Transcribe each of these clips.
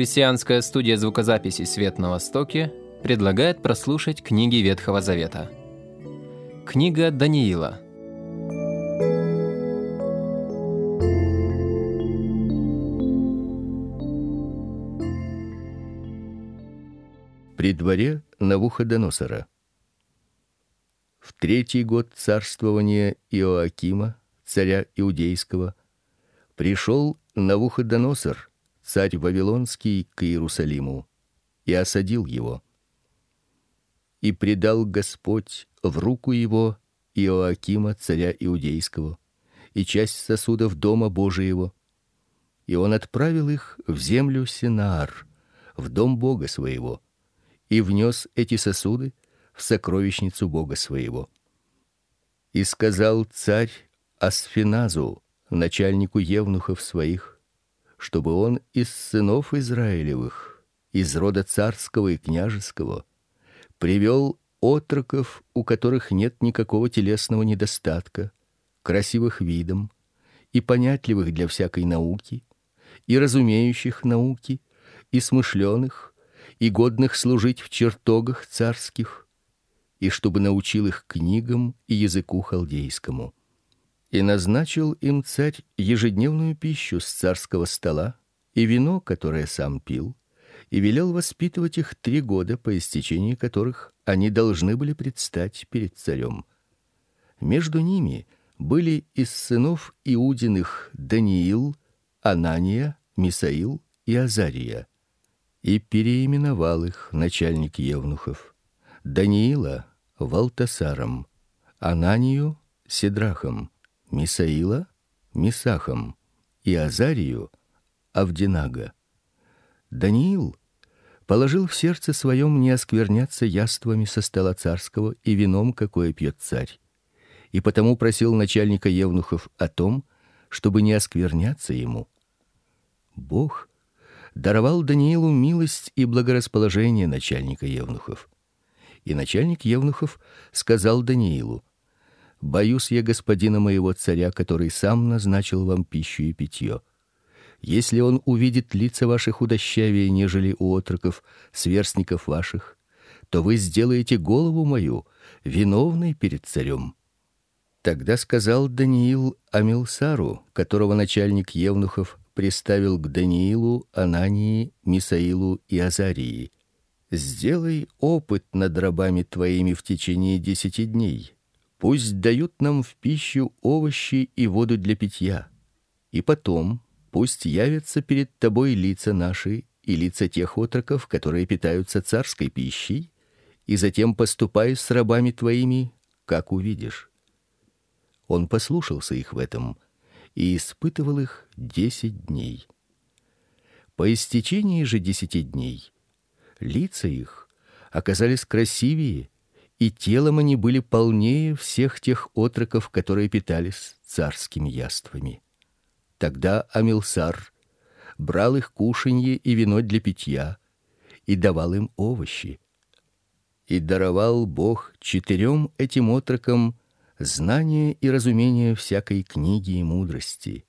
Христианская студия звукозаписи Свет на Востоке предлагает прослушать книги Ветхого Завета. Книга Даниила. При дворе Навуходоносора. В третий год царствования Иоакима, царя иудейского, пришел Навуходоносор, царь вавилонский к Иерусалиму и осадил его. И предал Господь в руку его Иоакима царя иудейского и часть сосудов дома Божиего. И он отправил их в землю Синаар, в дом Бога своего, и внес эти сосуды в сокровищницу Бога своего. И сказал царь Асфиназу, начальнику евнухов своих: чтобы он из сынов Израилевых, из рода царского и княжеского, привел отроков, у которых нет никакого телесного недостатка, красивых видом и понятливых для всякой науки, и разумеющих науки, и смышленых, и годных служить в чертогах царских, и чтобы научил их книгам и языку халдейскому и назначил им царь ежедневную пищу с царского стола и вино, которое сам пил, и велел воспитывать их три года, по истечении которых они должны были предстать перед царем. Между ними были из сынов Иудиных Даниил, Анания, Мисаил и Азария. И переименовал их начальник евнухов: Даниила Валтасаром, Ананию Седрахом, Мисаила Мисахом и Азарию Авдинага. Даниил положил в сердце своем не оскверняться яствами со стола царского и вином, какое пьет царь, и потому просил начальника евнухов о том, чтобы не оскверняться ему. Бог даровал Даниилу милость и благорасположение начальника евнухов. И начальник евнухов сказал Даниилу: Боюсь я господина моего царя, который сам назначил вам пищу и питье. Если он увидит лица ваши худощавее, нежели у отроков, сверстников ваших, то вы сделаете голову мою виновной перед царем. Тогда сказал Даниил Амилсару, которого начальник евнухов приставил к Даниилу, Анании, Мисаилу и Азарии: Сделай опыт над рабами твоими в течение десяти дней Пусть дают нам в пищу овощи и воду для питья. И потом пусть явятся перед тобой лица наши и лица тех отроков, которые питаются царской пищей, и затем поступай с рабами твоими, как увидишь. Он послушался их в этом и испытывал их десять дней. По истечении же десяти дней лица их оказались красивее и телом они были полнее всех тех отроков, которые питались царскими яствами. Тогда Амилсар брал их кушанье и вино для питья и давал им овощи. И даровал Бог четырем этим отрокам знание и разумение всякой книги и мудрости,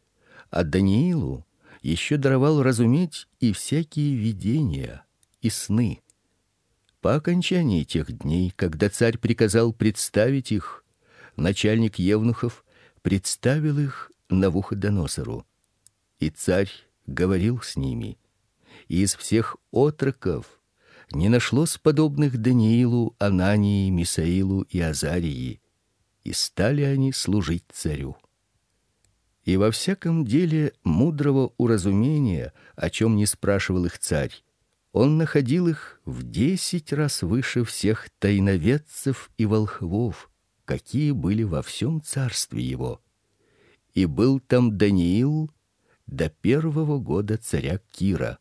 а Даниилу еще даровал разуметь и всякие видения и сны. По окончании тех дней, когда царь приказал представить их, начальник евнухов представил их Навуходоносору. И царь говорил с ними. И из всех отроков не нашлось подобных Даниилу, Анании, Мисаилу и Азарии, и стали они служить царю. И во всяком деле мудрого уразумения, о чем не спрашивал их царь, он находил их в десять раз выше всех тайноведцев и волхвов, какие были во всем царстве его. И был там Даниил до первого года царя Кира.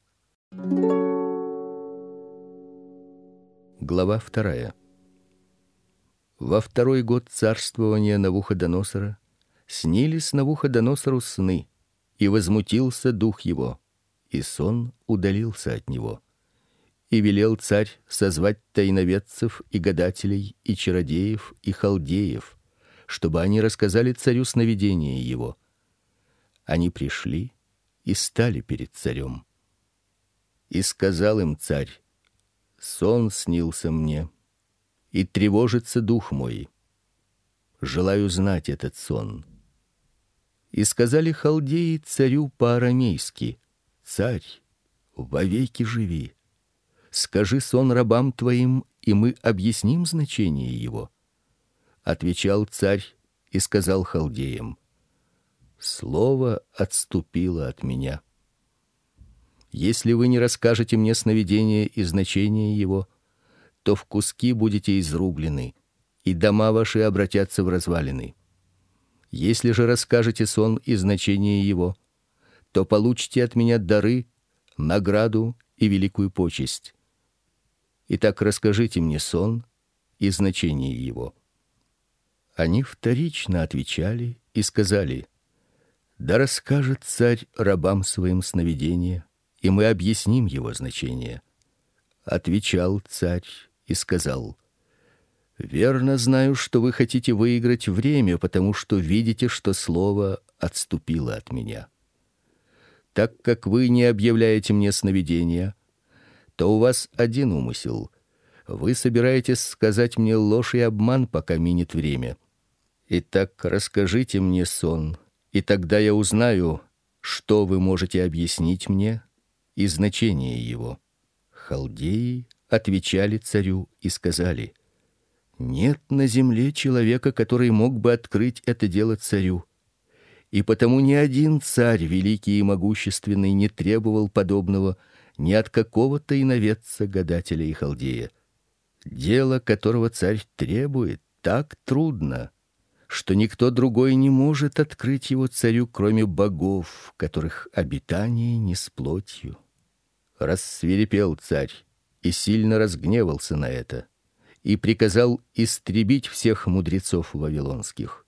Глава вторая. Во второй год царствования Навуходоносора снились Навуходоносору сны, и возмутился дух его, и сон удалился от него и велел царь созвать тайноведцев и гадателей и чародеев и халдеев, чтобы они рассказали царю сновидение его. Они пришли и стали перед царем. И сказал им царь: Сон снился мне, и тревожится дух мой. Желаю знать этот сон. И сказали халдеи царю по-арамейски: Царь, вовеки живи. Скажи сон рабам твоим, и мы объясним значение его. Отвечал царь и сказал халдеям: Слово отступило от меня. Если вы не расскажете мне сновидение и значение его, то в куски будете изрублены, и дома ваши обратятся в развалины. Если же расскажете сон и значение его, то получите от меня дары, награду и великую почесть. Итак, расскажите мне сон и значение его. Они вторично отвечали и сказали: Да расскажет царь рабам своим сновидение, и мы объясним его значение. Отвечал царь и сказал: Верно знаю, что вы хотите выиграть время, потому что видите, что слово отступило от меня. Так как вы не объявляете мне сновидения, то у вас один умысел. Вы собираетесь сказать мне ложь и обман, пока минет время. Итак, расскажите мне сон, и тогда я узнаю, что вы можете объяснить мне и значение его. Халдеи отвечали царю и сказали: Нет на земле человека, который мог бы открыть это дело царю. И потому ни один царь великий и могущественный не требовал подобного ни от какого-то иноведца, гадателя и халдея. Дело, которого царь требует, так трудно, что никто другой не может открыть его царю, кроме богов, которых обитание не с плотью. Рассвирепел царь и сильно разгневался на это и приказал истребить всех мудрецов вавилонских.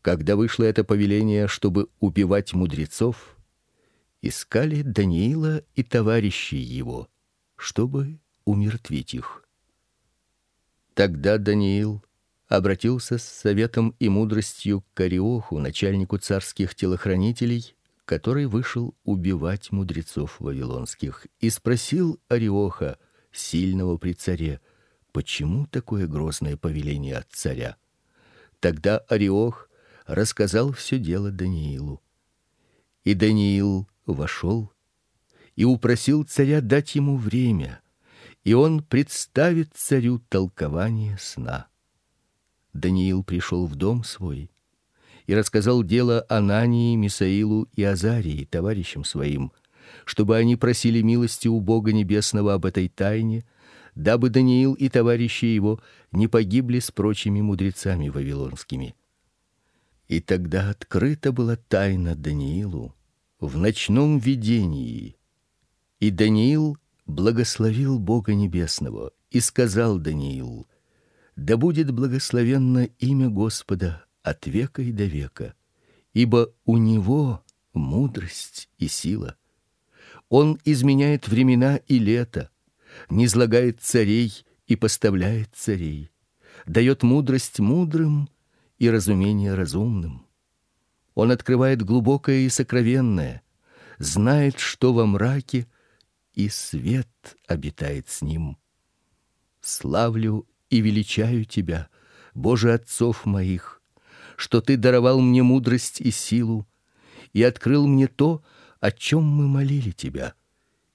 Когда вышло это повеление, чтобы убивать мудрецов, искали Даниила и товарищей его, чтобы умертвить их. Тогда Даниил обратился с советом и мудростью к Кариоху, начальнику царских телохранителей, который вышел убивать мудрецов вавилонских, и спросил Ариоха, сильного при царе, почему такое грозное повеление от царя. Тогда Ариох рассказал все дело Даниилу. И Даниил вошел и упросил царя дать ему время, и он представит царю толкование сна. Даниил пришел в дом свой и рассказал дело Анании, Мисаилу и Азарии, товарищам своим, чтобы они просили милости у Бога небесного об этой тайне, дабы Даниил и товарищи его не погибли с прочими мудрецами вавилонскими. И тогда открыта была тайна Даниилу, в ночном видении. И Даниил благословил Бога небесного и сказал Даниил: Да будет благословенно имя Господа от века и до века, ибо у него мудрость и сила. Он изменяет времена и лето, низлагает царей и поставляет царей, дает мудрость мудрым и разумение разумным. Он открывает глубокое и сокровенное, знает, что во мраке, и свет обитает с ним. Славлю и величаю тебя, Боже отцов моих, что ты даровал мне мудрость и силу и открыл мне то, о чем мы молили тебя,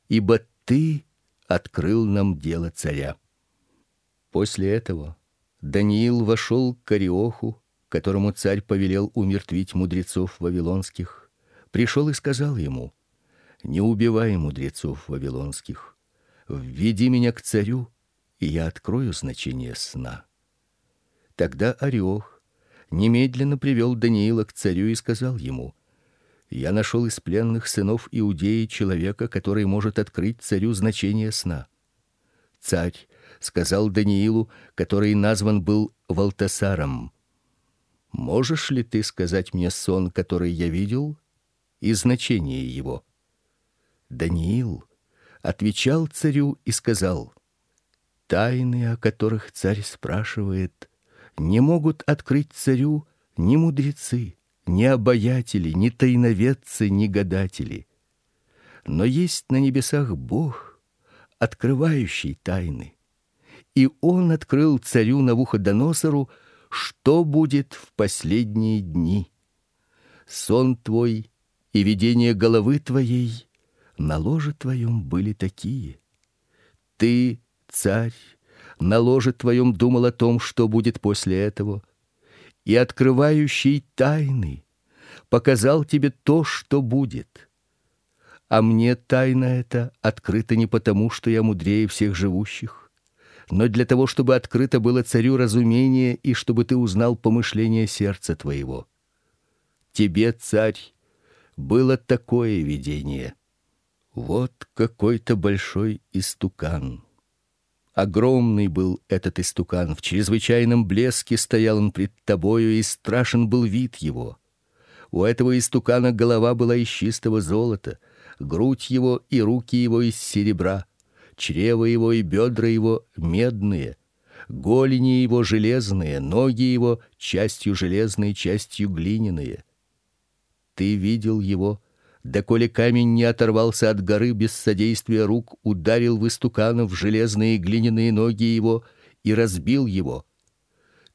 ибо ты открыл нам дело царя. После этого Даниил вошел к Кариоху которому царь повелел умертвить мудрецов вавилонских, пришел и сказал ему: Не убивай мудрецов вавилонских. Введи меня к царю, и я открою значение сна. Тогда Ариох немедленно привел Даниила к царю и сказал ему: Я нашел из пленных сынов иудеи человека, который может открыть царю значение сна. Царь сказал Даниилу, который назван был Валтасаром: Можешь ли ты сказать мне сон, который я видел, и значение его? Даниил отвечал царю и сказал: Тайны, о которых царь спрашивает, не могут открыть царю ни мудрецы, ни обаятели, ни тайноведцы, ни гадатели. Но есть на небесах Бог, открывающий тайны. И он открыл царю Навуходоносору, что будет в последние дни. Сон твой и видение головы твоей на ложе твоем были такие. Ты, царь, на ложе твоем думал о том, что будет после этого, и открывающий тайны показал тебе то, что будет. А мне тайна эта открыта не потому, что я мудрее всех живущих, но для того, чтобы открыто было царю разумение и чтобы ты узнал помышления сердца твоего. Тебе, царь, было такое видение. Вот какой-то большой истукан. Огромный был этот истукан, в чрезвычайном блеске стоял он пред тобою, и страшен был вид его. У этого истукана голова была из чистого золота, грудь его и руки его из серебра, чрево его и бедра его медные, голени его железные, ноги его частью железные, частью глиняные. Ты видел его, доколе камень не оторвался от горы без содействия рук, ударил в истукана в железные глиняные ноги его и разбил его.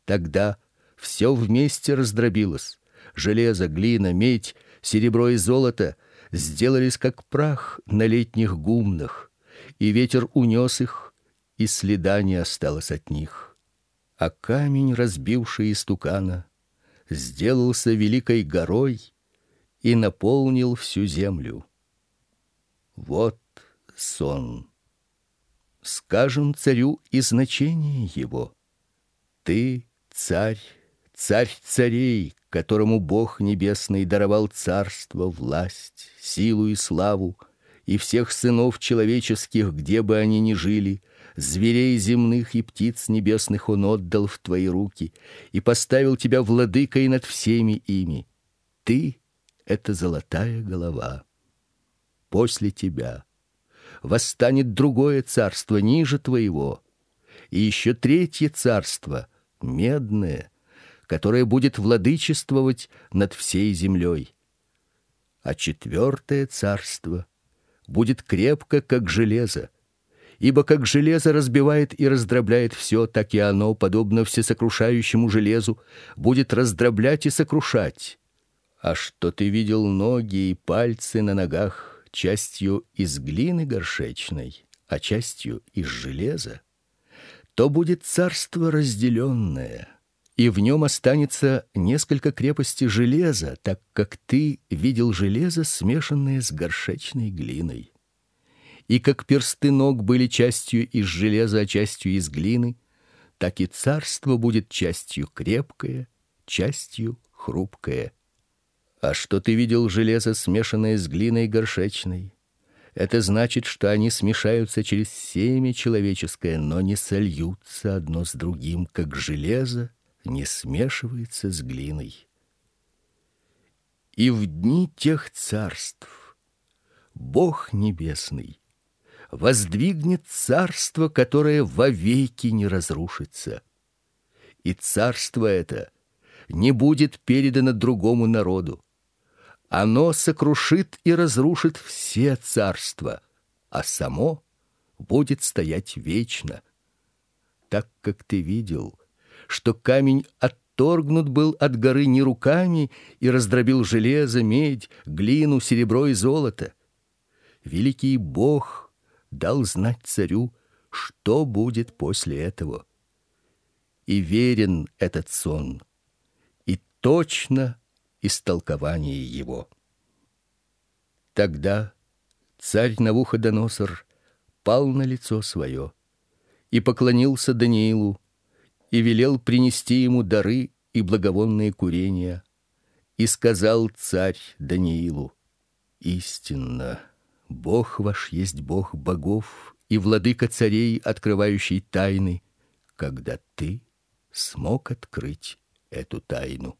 Тогда все вместе раздробилось. Железо, глина, медь, серебро и золото сделались как прах на летних гумнах, и ветер унес их, и следа не осталось от них. А камень, разбивший истукана, сделался великой горой и наполнил всю землю. Вот сон. Скажем царю и значение его. Ты царь, царь царей, которому Бог небесный даровал царство, власть, силу и славу, и всех сынов человеческих, где бы они ни жили, зверей земных и птиц небесных он отдал в твои руки и поставил тебя владыкой над всеми ими. Ты это золотая голова. После тебя восстанет другое царство ниже твоего, и еще третье царство, медное, которое будет владычествовать над всей землей. А четвертое царство будет крепко, как железо, ибо как железо разбивает и раздробляет все, так и оно, подобно всесокрушающему железу, будет раздроблять и сокрушать. А что ты видел ноги и пальцы на ногах частью из глины горшечной, а частью из железа, то будет царство разделенное, и в нем останется несколько крепости железа, так как ты видел железо, смешанное с горшечной глиной. И как персты ног были частью из железа, а частью из глины, так и царство будет частью крепкое, частью хрупкое. А что ты видел железо, смешанное с глиной горшечной? Это значит, что они смешаются через семя человеческое, но не сольются одно с другим, как железо не смешивается с глиной. И в дни тех царств Бог небесный воздвигнет царство, которое вовеки не разрушится. И царство это не будет передано другому народу оно сокрушит и разрушит все царства, а само будет стоять вечно. Так как ты видел, что камень отторгнут был от горы не руками и раздробил железо, медь, глину, серебро и золото. Великий Бог дал знать царю, что будет после этого. И верен этот сон, и точно истолкование его. Тогда царь Навуходоносор пал на лицо свое и поклонился Даниилу и велел принести ему дары и благовонные курения, и сказал царь Даниилу: истинно Бог ваш есть Бог богов и владыка царей, открывающий тайны, когда ты смог открыть эту тайну.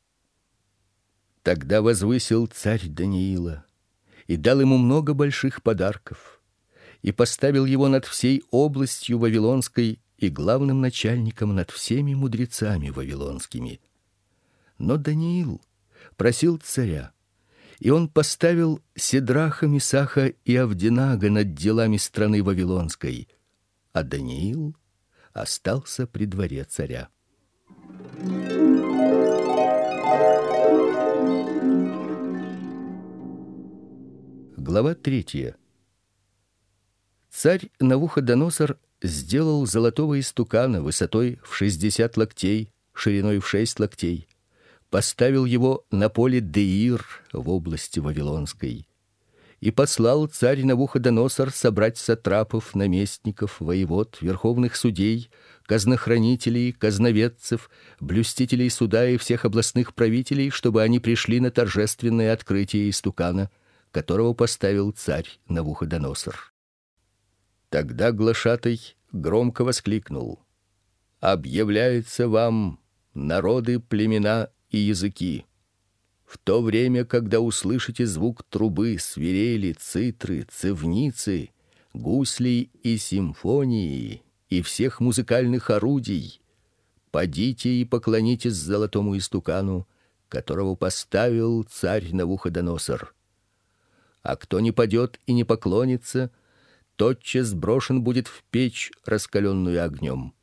Тогда возвысил царь Даниила и дал ему много больших подарков и поставил его над всей областью вавилонской и главным начальником над всеми мудрецами вавилонскими. Но Даниил просил царя И он поставил Седраха, Мисаха и Авдинага над делами страны вавилонской, а Даниил остался при дворе царя. Глава третья. Царь Навуходоносор сделал золотого истукана высотой в шестьдесят локтей, шириной в шесть локтей, поставил его на поле Деир в области Вавилонской. И послал царь Навуходоносор собрать сатрапов, наместников, воевод, верховных судей, казнохранителей, казноведцев, блюстителей суда и всех областных правителей, чтобы они пришли на торжественное открытие истукана, которого поставил царь Навуходоносор. Тогда глашатай громко воскликнул: Объявляется вам народы, племена и языки. В то время, когда услышите звук трубы, свирели, цитры, цевницы, гуслей и симфонии и всех музыкальных орудий, подите и поклонитесь золотому истукану, которого поставил царь Навуходоносор. А кто не падет и не поклонится, тотчас брошен будет в печь, раскаленную огнем.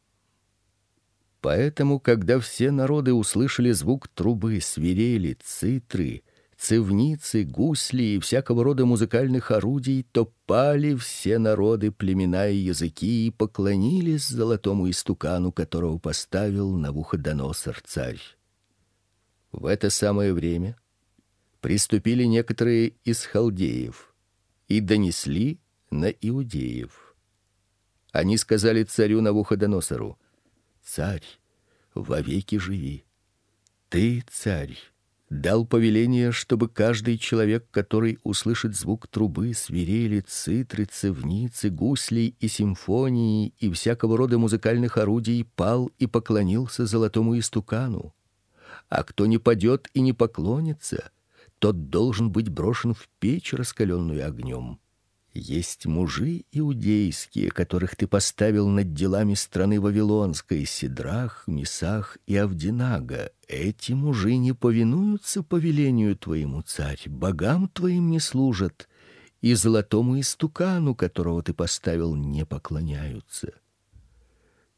Поэтому, когда все народы услышали звук трубы, свирели, цитры, цевницы, гусли и всякого рода музыкальных орудий, то пали все народы, племена и языки и поклонились золотому истукану, которого поставил Навуходоносор царь. В это самое время приступили некоторые из халдеев и донесли на иудеев. Они сказали царю Навуходоносору: Царь, вовеки живи. Ты, царь, дал повеление, чтобы каждый человек, который услышит звук трубы, свирели, цитры, цевницы, гуслей и симфонии и всякого рода музыкальных орудий, пал и поклонился золотому истукану. А кто не падет и не поклонится, тот должен быть брошен в печь, раскаленную огнем. Есть мужи иудейские, которых ты поставил над делами страны вавилонской, Сидрах, Мисах и Авдинага. Эти мужи не повинуются повелению твоему, царь, богам твоим не служат, и золотому истукану, которого ты поставил, не поклоняются.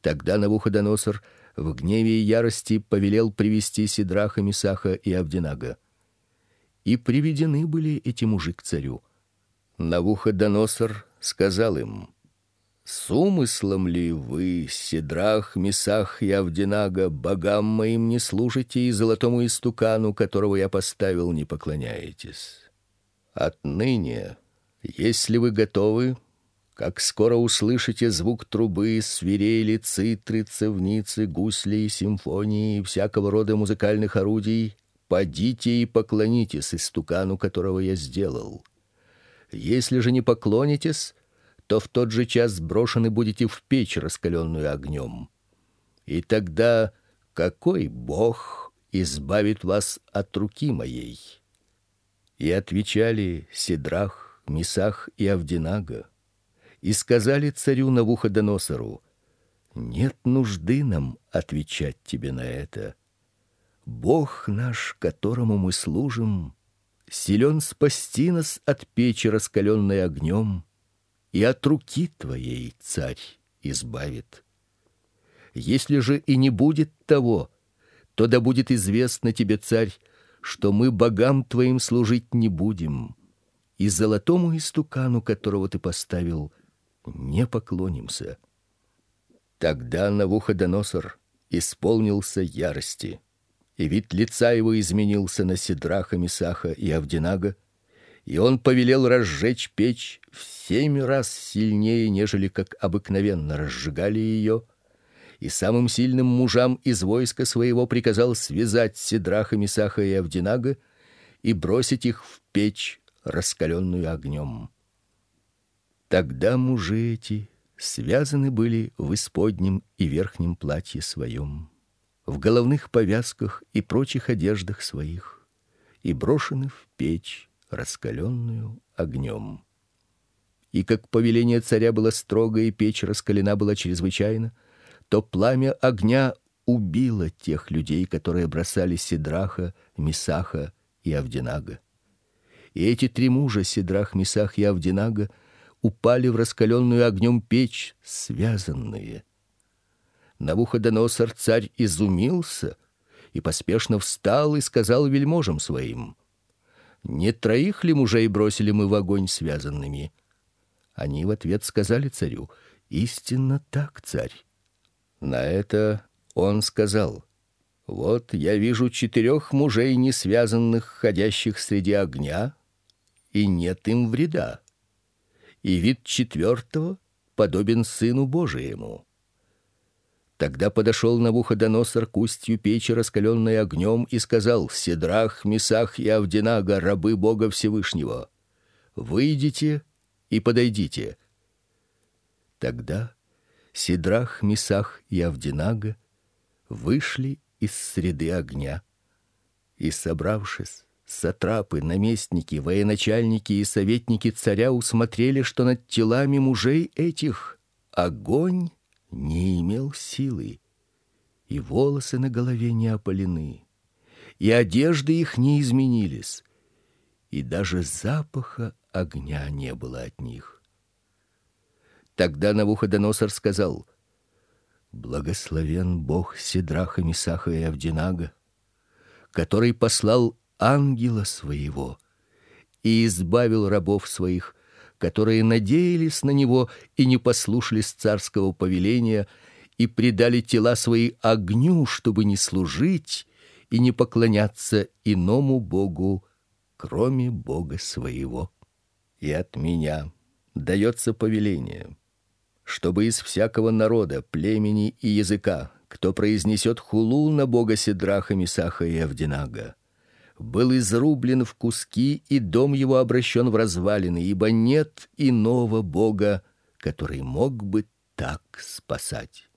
Тогда Навуходоносор в гневе и ярости повелел привести Сидраха, Мисаха и Авдинага. И приведены были эти мужи к царю. Навуходоносор сказал им: "С умыслом ли вы, Седрах, Месах и Авдинага, богам моим не служите и золотому истукану, которого я поставил, не поклоняетесь? Отныне, если вы готовы, как скоро услышите звук трубы, свирели, цитры, цевницы, гусли, симфонии и всякого рода музыкальных орудий, подите и поклонитесь истукану, которого я сделал. Если же не поклонитесь, то в тот же час сброшены будете в печь, раскаленную огнем. И тогда какой Бог избавит вас от руки моей? И отвечали Сидрах, Мисах и Авдинага, и сказали царю Навуходоносору: Нет нужды нам отвечать тебе на это. Бог наш, которому мы служим, силен спасти нас от печи, раскаленной огнем, и от руки твоей, царь, избавит. Если же и не будет того, то да будет известно тебе, царь, что мы богам твоим служить не будем, и золотому истукану, которого ты поставил, не поклонимся. Тогда Навуходоносор исполнился ярости и вид лица его изменился на Сидраха, Мисаха и Авдинага, и он повелел разжечь печь в семь раз сильнее, нежели как обыкновенно разжигали ее, и самым сильным мужам из войска своего приказал связать Сидраха, Мисаха и Авдинага и бросить их в печь, раскаленную огнем. Тогда мужи эти связаны были в исподнем и верхнем платье своем в головных повязках и прочих одеждах своих и брошены в печь, раскаленную огнем. И как повеление царя было строго и печь раскалена была чрезвычайно, то пламя огня убило тех людей, которые бросали Сидраха, Мисаха и Авдинага. И эти три мужа Сидрах, Месах и Авдинага упали в раскаленную огнем печь, связанные. Навуходоносор царь изумился и поспешно встал и сказал вельможам своим: Не троих ли мужей бросили мы в огонь связанными? Они в ответ сказали царю: Истинно так, царь. На это он сказал: Вот я вижу четырех мужей не связанных, ходящих среди огня, и нет им вреда. И вид четвертого подобен сыну Божиему. Тогда подошел Навуходоносор к устью печи, раскаленной огнем, и сказал: Седрах, Месах и Авдинага, рабы Бога Всевышнего, выйдите и подойдите. Тогда Сидрах, Месах и Авдинага вышли из среды огня. И собравшись, сатрапы, наместники, военачальники и советники царя усмотрели, что над телами мужей этих огонь не имел силы, и волосы на голове не опалены, и одежды их не изменились, и даже запаха огня не было от них. Тогда Навуходоносор сказал: Благословен Бог Сидраха, Месаха и Авдинага, который послал ангела своего и избавил рабов своих, которые надеялись на него и не послушались царского повеления и предали тела свои огню, чтобы не служить и не поклоняться иному богу, кроме Бога своего. И от меня дается повеление чтобы из всякого народа, племени и языка, кто произнесет хулу на бога Сидраха, Месаха и Авдинага, был изрублен в куски, и дом его обращен в развалины, ибо нет иного бога, который мог бы так спасать.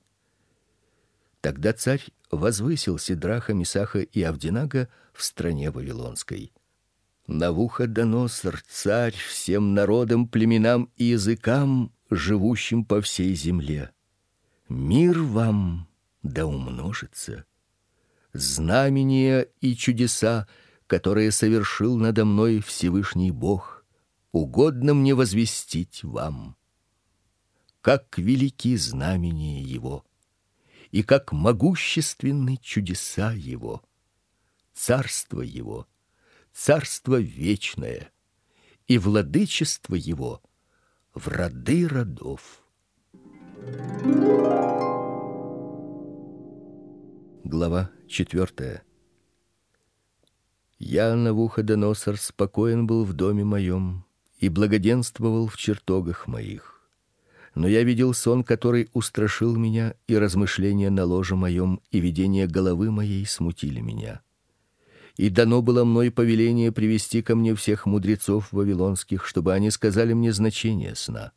Тогда царь возвысил Сидраха, Месаха и Авдинага в стране вавилонской. Навуходоносор, царь всем народам, племенам и языкам живущим по всей земле. Мир вам да умножится. Знамения и чудеса, которые совершил надо мной Всевышний Бог, угодно мне возвестить вам. Как велики знамения его, и как могущественны чудеса его. Царство его, царство вечное, и владычество его в роды родов. Глава четвертая. Я Навуходоносор спокоен был в доме моем и благоденствовал в чертогах моих. Но я видел сон, который устрашил меня, и размышления на ложе моем и видение головы моей смутили меня и дано было мной повеление привести ко мне всех мудрецов вавилонских, чтобы они сказали мне значение сна.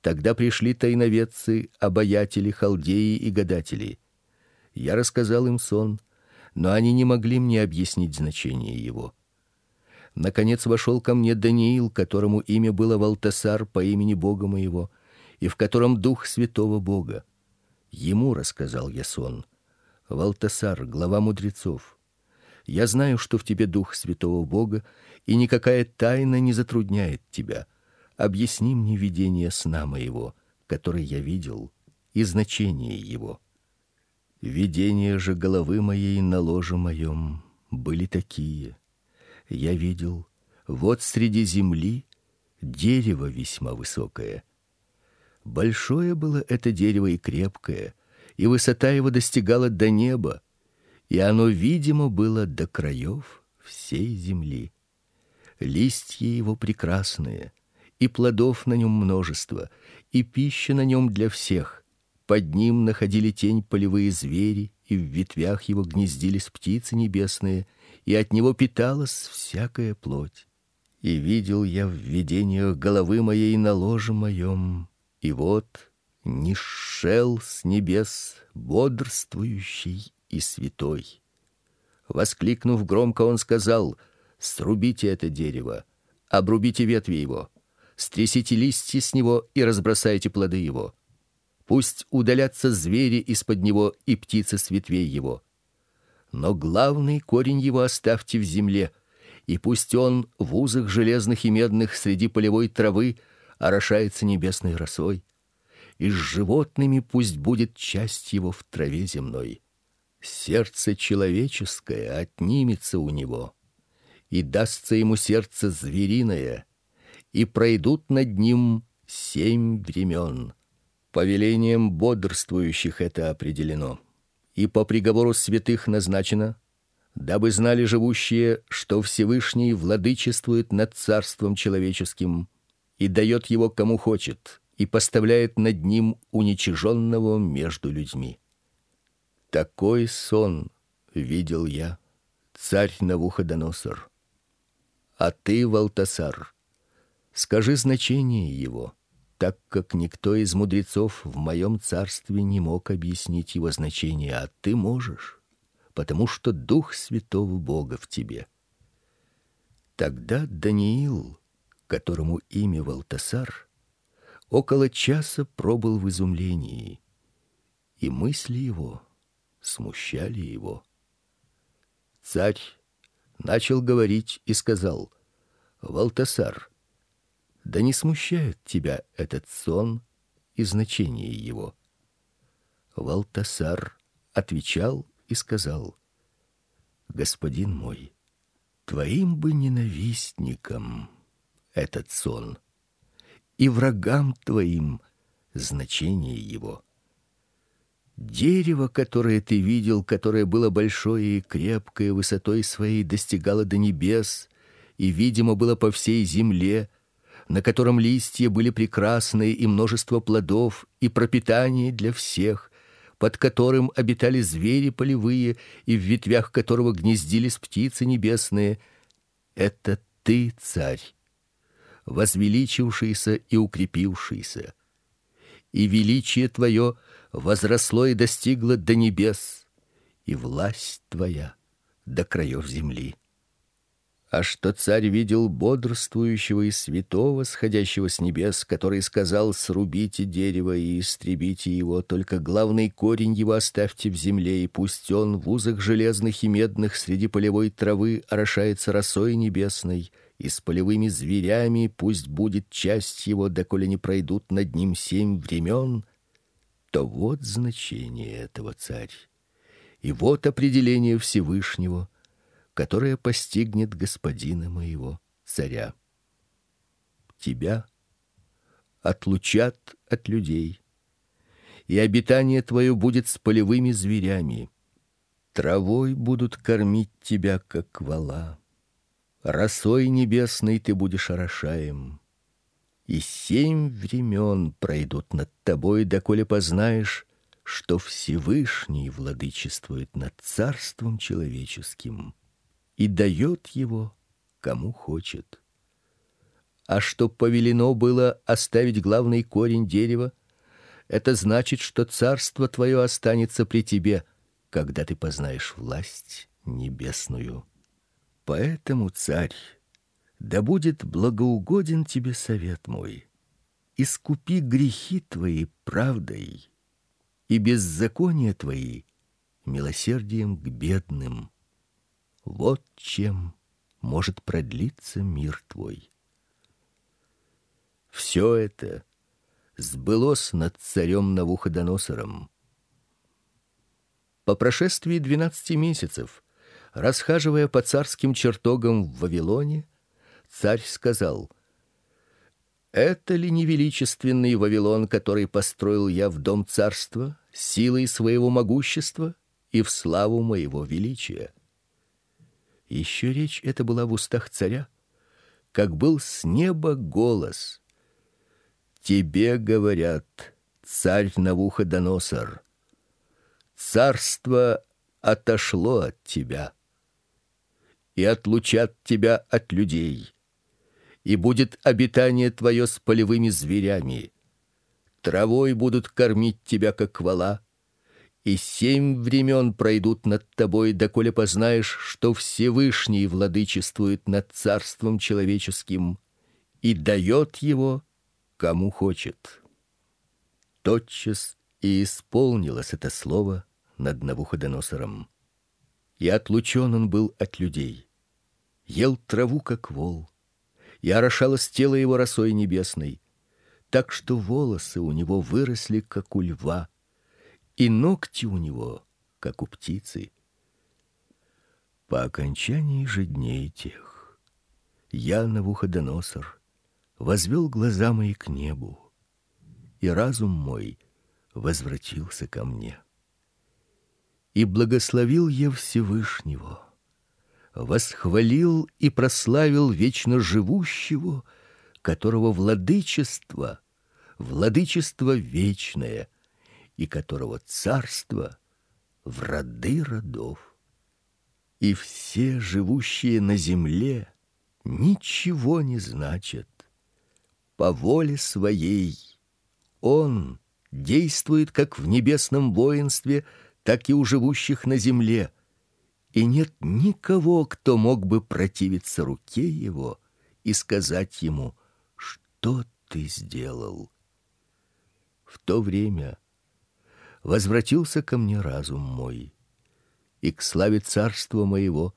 Тогда пришли тайноведцы, обаятели, халдеи и гадатели. Я рассказал им сон, но они не могли мне объяснить значение его. Наконец вошел ко мне Даниил, которому имя было Валтасар по имени Бога моего, и в котором дух святого Бога. Ему рассказал я сон. Валтасар, глава мудрецов, я знаю, что в тебе дух святого Бога, и никакая тайна не затрудняет тебя. Объясни мне видение сна моего, который я видел, и значение его. Видения же головы моей на ложе моем были такие: я видел, вот среди земли дерево весьма высокое. Большое было это дерево и крепкое, и высота его достигала до неба и оно видимо было до краев всей земли. Листья его прекрасные, и плодов на нем множество, и пища на нем для всех. Под ним находили тень полевые звери, и в ветвях его гнездились птицы небесные, и от него питалась всякая плоть. И видел я в видениях головы моей на ложе моем, и вот нишел с небес бодрствующий и святой. Воскликнув громко, он сказал: "Срубите это дерево, обрубите ветви его, стрясите листья с него и разбросайте плоды его. Пусть удалятся звери из-под него и птицы с ветвей его. Но главный корень его оставьте в земле, и пусть он в узах железных и медных среди полевой травы орошается небесной росой, и с животными пусть будет часть его в траве земной. Сердце человеческое отнимется у него, и дастся ему сердце звериное, и пройдут над ним семь времен. Повелением бодрствующих это определено, и по приговору святых назначено, дабы знали живущие, что Всевышний владычествует над царством человеческим и дает его кому хочет, и поставляет над ним уничиженного между людьми. Такой сон видел я, царь Навуходоносор. А ты, Валтасар, скажи значение его, так как никто из мудрецов в моем царстве не мог объяснить его значение, а ты можешь, потому что дух святого Бога в тебе. Тогда Даниил, которому имя Валтасар, около часа пробыл в изумлении, и мысли его смущали его. Царь начал говорить и сказал: "Валтасар, да не смущает тебя этот сон и значение его?" Валтасар отвечал и сказал: "Господин мой, твоим бы ненавистникам этот сон, и врагам твоим значение его. Дерево, которое ты видел, которое было большое и крепкое, высотой своей достигало до небес и видимо было по всей земле, на котором листья были прекрасные и множество плодов и пропитание для всех, под которым обитали звери полевые и в ветвях которого гнездились птицы небесные. Это ты, царь, возвеличившийся и укрепившийся. И величие твое возросло и достигло до небес, и власть твоя до краев земли. А что царь видел бодрствующего и святого, сходящего с небес, который сказал: "Срубите дерево и истребите его, только главный корень его оставьте в земле, и пусть он в узах железных и медных среди полевой травы орошается росой небесной, и с полевыми зверями пусть будет часть его, доколе не пройдут над ним семь времен, то вот значение этого, царь. И вот определение Всевышнего, которое постигнет господина моего, царя. Тебя отлучат от людей, и обитание твое будет с полевыми зверями. Травой будут кормить тебя, как вола. Росой небесной ты будешь орошаем и семь времен пройдут над тобой, доколе познаешь, что Всевышний владычествует над царством человеческим и дает его кому хочет. А что повелено было оставить главный корень дерева, это значит, что царство твое останется при тебе, когда ты познаешь власть небесную. Поэтому, царь, да будет благоугоден тебе совет мой. Искупи грехи твои правдой и беззакония твои милосердием к бедным. Вот чем может продлиться мир твой. Все это сбылось над царем Навуходоносором. По прошествии двенадцати месяцев, расхаживая по царским чертогам в Вавилоне, царь сказал: Это ли не величественный Вавилон, который построил я в дом царства силой своего могущества и в славу моего величия? Еще речь эта была в устах царя, как был с неба голос: Тебе говорят, царь Навуходоносор, царство отошло от тебя и отлучат тебя от людей и будет обитание твое с полевыми зверями. Травой будут кормить тебя, как вола, и семь времен пройдут над тобой, доколе познаешь, что Всевышний владычествует над царством человеческим и дает его кому хочет. Тотчас и исполнилось это слово над Навуходоносором. И отлучен он был от людей ел траву как вол, и орошалось тело его росой небесной, так что волосы у него выросли как у льва, и ногти у него как у птицы. По окончании же дней тех я Навуходоносор возвел глаза мои к небу, и разум мой возвратился ко мне. И благословил я Всевышнего, восхвалил и прославил вечно живущего, которого владычество, владычество вечное, и которого царство в роды родов. И все живущие на земле ничего не значат. По воле своей он действует как в небесном воинстве, так и у живущих на земле, и нет никого, кто мог бы противиться руке его и сказать ему: "Что ты сделал?" В то время возвратился ко мне разум мой, и к славе царства моего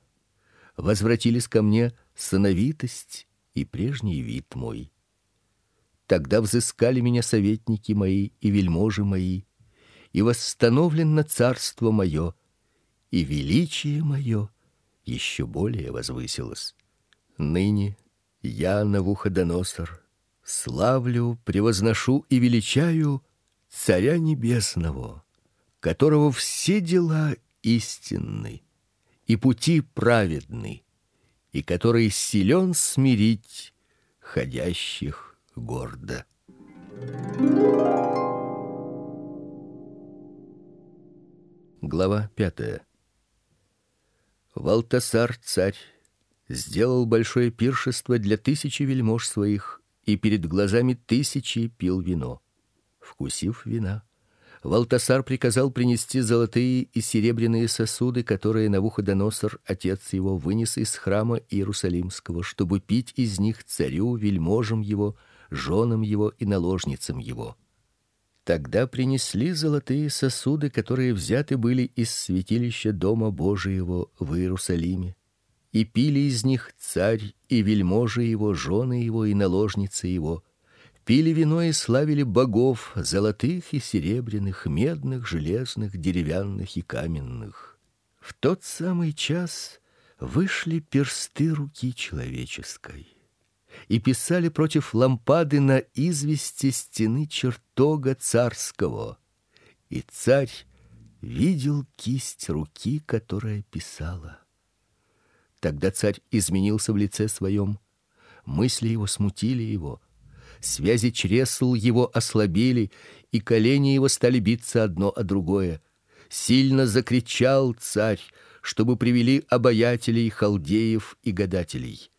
возвратились ко мне сыновитость и прежний вид мой. Тогда взыскали меня советники мои и вельможи мои, и восстановлено царство мое, и величие мое еще более возвысилось. Ныне я Навуходоносор славлю, превозношу и величаю царя небесного, которого все дела истинны и пути праведны, и который силен смирить ходящих гордо. Глава пятая. Валтасар царь сделал большое пиршество для тысячи вельмож своих и перед глазами тысячи пил вино. Вкусив вина, Валтасар приказал принести золотые и серебряные сосуды, которые Навуходоносор, отец его, вынес из храма Иерусалимского, чтобы пить из них царю, вельможам его, женам его и наложницам его. Тогда принесли золотые сосуды, которые взяты были из святилища дома Божиего в Иерусалиме, и пили из них царь и вельможи его, жены его и наложницы его. Пили вино и славили богов, золотых и серебряных, медных, железных, деревянных и каменных. В тот самый час вышли персты руки человеческой и писали против лампады на извести стены чертога царского. И царь видел кисть руки, которая писала. Тогда царь изменился в лице своем, мысли его смутили его, связи чресл его ослабели, и колени его стали биться одно о другое. Сильно закричал царь, чтобы привели обаятелей, халдеев и гадателей.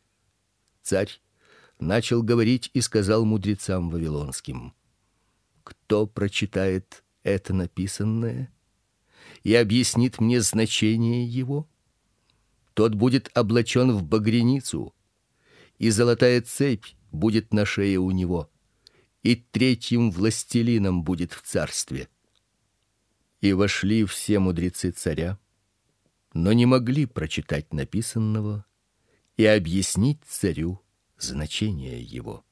Царь начал говорить и сказал мудрецам вавилонским: Кто прочитает это написанное и объяснит мне значение его, тот будет облачен в багряницу, и золотая цепь будет на шее у него, и третьим властелином будет в царстве. И вошли все мудрецы царя, но не могли прочитать написанного и объяснить царю значение его.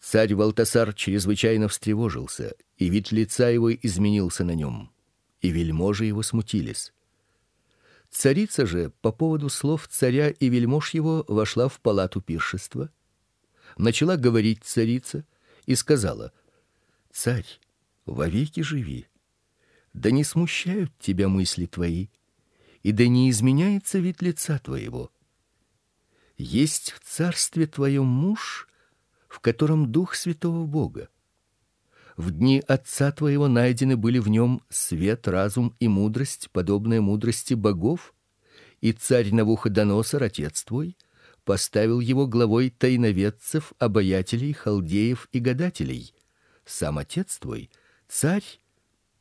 Царь Валтасар чрезвычайно встревожился, и вид лица его изменился на нем, и вельможи его смутились. Царица же по поводу слов царя и вельмож его вошла в палату пиршества, начала говорить царица и сказала: "Царь, вовеки живи. Да не смущают тебя мысли твои, и да не изменяется вид лица твоего есть в царстве твоем муж, в котором дух святого Бога. В дни отца твоего найдены были в нем свет, разум и мудрость, подобная мудрости богов, и царь Навуходоносор, отец твой, поставил его главой тайноведцев, обаятелей, халдеев и гадателей. Сам отец твой царь,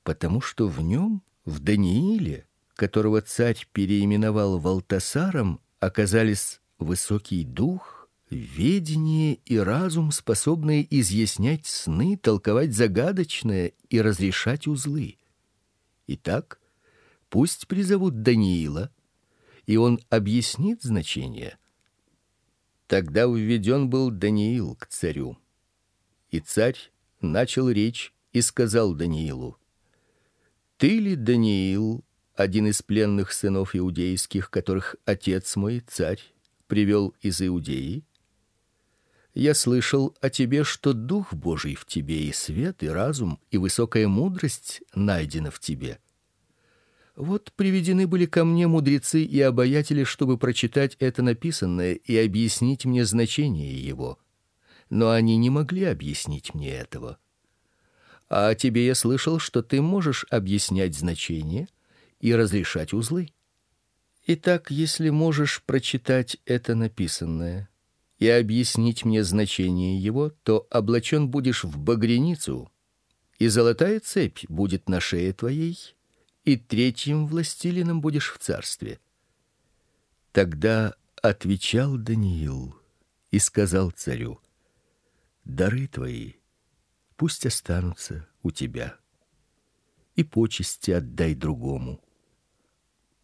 потому что в нем, в Данииле, которого царь переименовал Валтасаром, оказались высокий дух, ведение и разум, способные изъяснять сны, толковать загадочное и разрешать узлы. Итак, пусть призовут Даниила и он объяснит значение. Тогда введен был Даниил к царю. И царь начал речь и сказал Даниилу: Ты ли Даниил, один из пленных сынов иудейских, которых отец мой царь привел из Иудеи? Я слышал о тебе, что дух Божий в тебе и свет и разум и высокая мудрость найдена в тебе. Вот приведены были ко мне мудрецы и обаятели, чтобы прочитать это написанное и объяснить мне значение его. Но они не могли объяснить мне этого. А о тебе я слышал, что ты можешь объяснять значение и разрешать узлы. Итак, если можешь прочитать это написанное и объяснить мне значение его, то облачен будешь в багряницу, и золотая цепь будет на шее твоей, и третьим властелином будешь в царстве. Тогда отвечал Даниил и сказал царю: Дары твои пусть останутся у тебя, и почести отдай другому.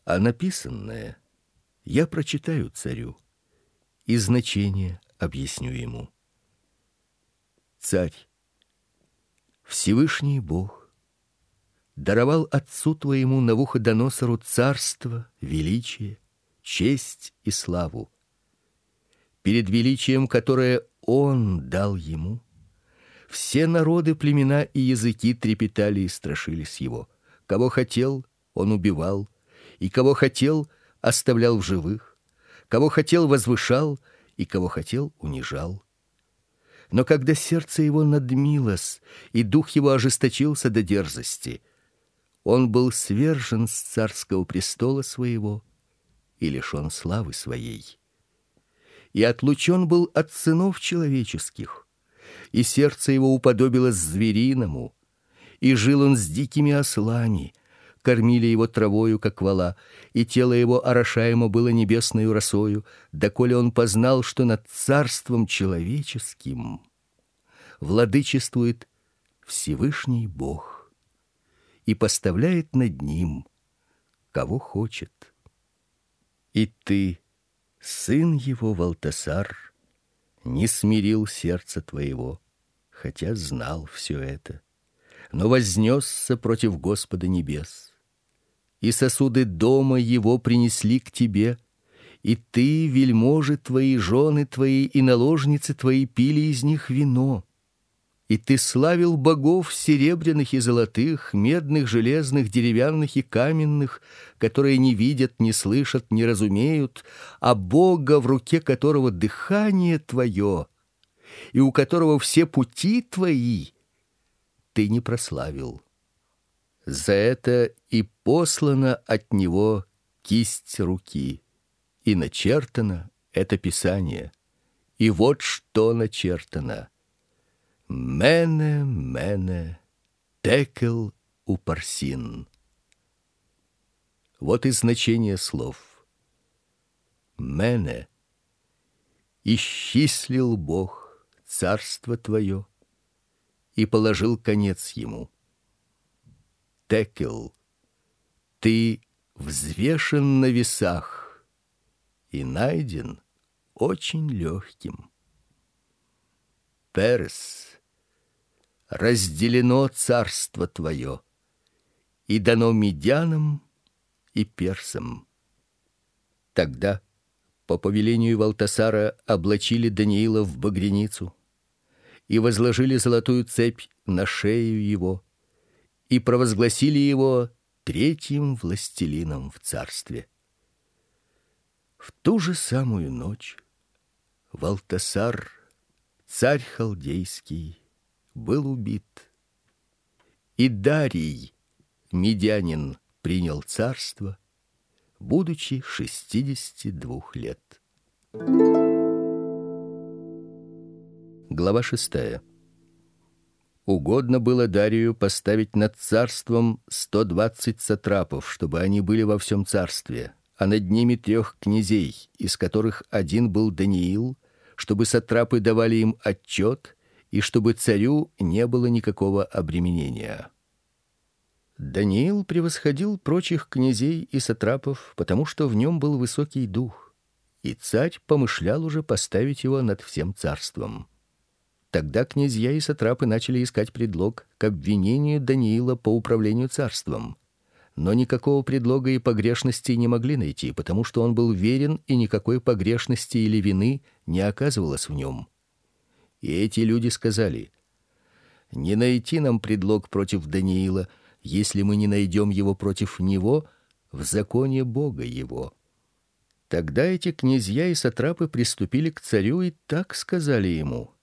А написанное я прочитаю царю, и значение объясню ему. Царь, Всевышний Бог даровал отцу твоему Навуходоносору царство, величие, честь и славу. Перед величием, которое он дал ему, все народы, племена и языки трепетали и страшились его. Кого хотел, он убивал, и кого хотел, оставлял в живых, кого хотел, возвышал, и кого хотел, унижал. Но когда сердце его надмилось, и дух его ожесточился до дерзости, он был свержен с царского престола своего и лишен славы своей. И отлучен был от сынов человеческих, и сердце его уподобилось звериному, и жил он с дикими ослами, кормили его травою, как вола, и тело его орошаемо было небесною росою, доколе он познал, что над царством человеческим владычествует Всевышний Бог и поставляет над ним кого хочет. И ты, сын его Валтасар, не смирил сердце твоего, хотя знал все это, но вознесся против Господа небес. И сосуды дома его принесли к тебе, и ты, вельможи твои, жены твои и наложницы твои пили из них вино и ты славил богов серебряных и золотых, медных, железных, деревянных и каменных, которые не видят, не слышат, не разумеют, а Бога, в руке которого дыхание твое, и у которого все пути твои, ты не прославил. За это и послана от него кисть руки, и начертано это писание. И вот что начертано: Мене, мене, текел упарсин. Вот и значение слов. Мене исчислил Бог царство твое и положил конец ему. Текел, ты взвешен на весах и найден очень легким. Перс разделено царство твое и дано медянам и персам. Тогда по повелению Валтасара облачили Даниила в багряницу и возложили золотую цепь на шею его и провозгласили его третьим властелином в царстве. В ту же самую ночь Валтасар, царь халдейский, был убит. И Дарий, медянин, принял царство, будучи шестидесяти двух лет. Глава шестая. Угодно было Дарию поставить над царством сто двадцать сатрапов, чтобы они были во всем царстве, а над ними трех князей, из которых один был Даниил, чтобы сатрапы давали им отчет и чтобы царю не было никакого обременения. Даниил превосходил прочих князей и сатрапов, потому что в нем был высокий дух, и царь помышлял уже поставить его над всем царством. Тогда князья и сатрапы начали искать предлог к обвинению Даниила по управлению царством. Но никакого предлога и погрешности не могли найти, потому что он был верен, и никакой погрешности или вины не оказывалось в нем. И эти люди сказали: не найти нам предлог против Даниила, если мы не найдем его против него в законе Бога его. Тогда эти князья и сатрапы приступили к царю и так сказали ему: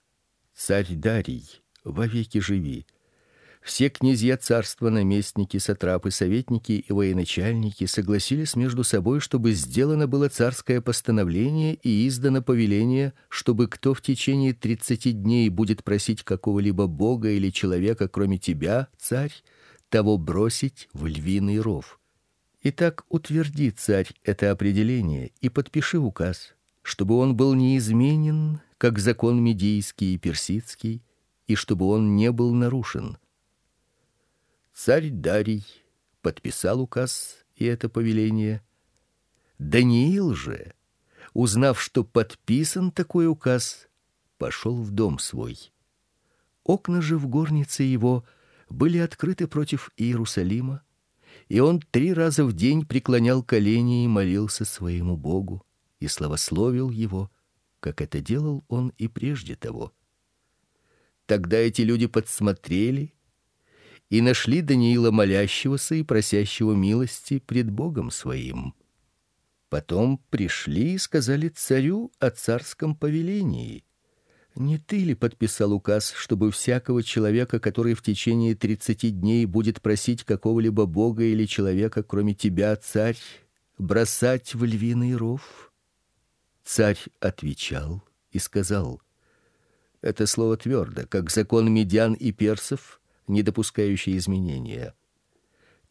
Царь Дарий, вовеки живи. Все князья царства, наместники, сатрапы, советники и военачальники согласились между собой, чтобы сделано было царское постановление и издано повеление, чтобы кто в течение тридцати дней будет просить какого-либо бога или человека, кроме тебя, царь, того бросить в львиный ров. Итак, утверди царь это определение и подпиши указ, чтобы он был неизменен, как закон медийский и персидский, и чтобы он не был нарушен Царь Дарий подписал указ и это повеление. Даниил же, узнав, что подписан такой указ, пошел в дом свой. Окна же в горнице его были открыты против Иерусалима, и он три раза в день преклонял колени и молился своему Богу и славословил его, как это делал он и прежде того. Тогда эти люди подсмотрели и нашли Даниила молящегося и просящего милости пред Богом своим. Потом пришли и сказали царю о царском повелении. Не ты ли подписал указ, чтобы всякого человека, который в течение тридцати дней будет просить какого-либо бога или человека, кроме тебя, царь, бросать в львиный ров? Царь отвечал и сказал: Это слово твердо, как закон медян и персов, не допускающий изменения.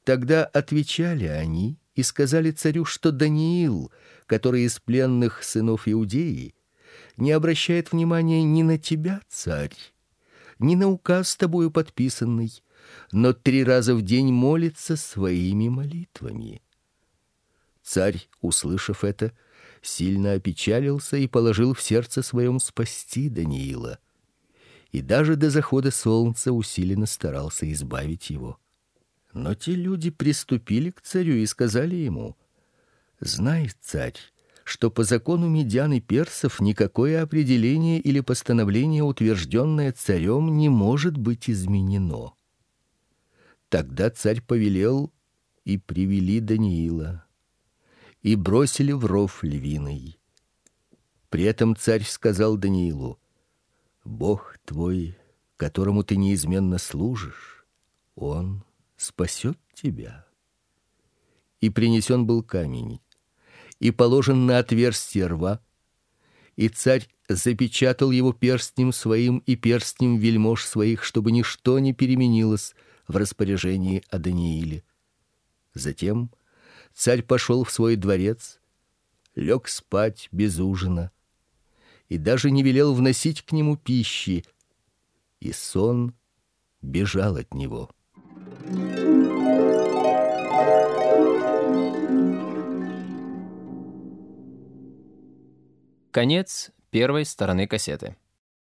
Тогда отвечали они и сказали царю, что Даниил, который из пленных сынов Иудеи, не обращает внимания ни на тебя, царь, ни на указ с тобою подписанный, но три раза в день молится своими молитвами. Царь, услышав это, сильно опечалился и положил в сердце своем спасти Даниила и даже до захода солнца усиленно старался избавить его. Но те люди приступили к царю и сказали ему: "Знай, царь, что по закону медян и персов никакое определение или постановление, утвержденное царем, не может быть изменено". Тогда царь повелел и привели Даниила и бросили в ров львиный. При этом царь сказал Даниилу: Бог твой, которому ты неизменно служишь, он спасет тебя. И принесен был камень, и положен на отверстие рва, и царь запечатал его перстнем своим и перстнем вельмож своих, чтобы ничто не переменилось в распоряжении о Данииле. Затем царь пошел в свой дворец, лег спать без ужина и даже не велел вносить к нему пищи, и сон бежал от него. Конец первой стороны кассеты.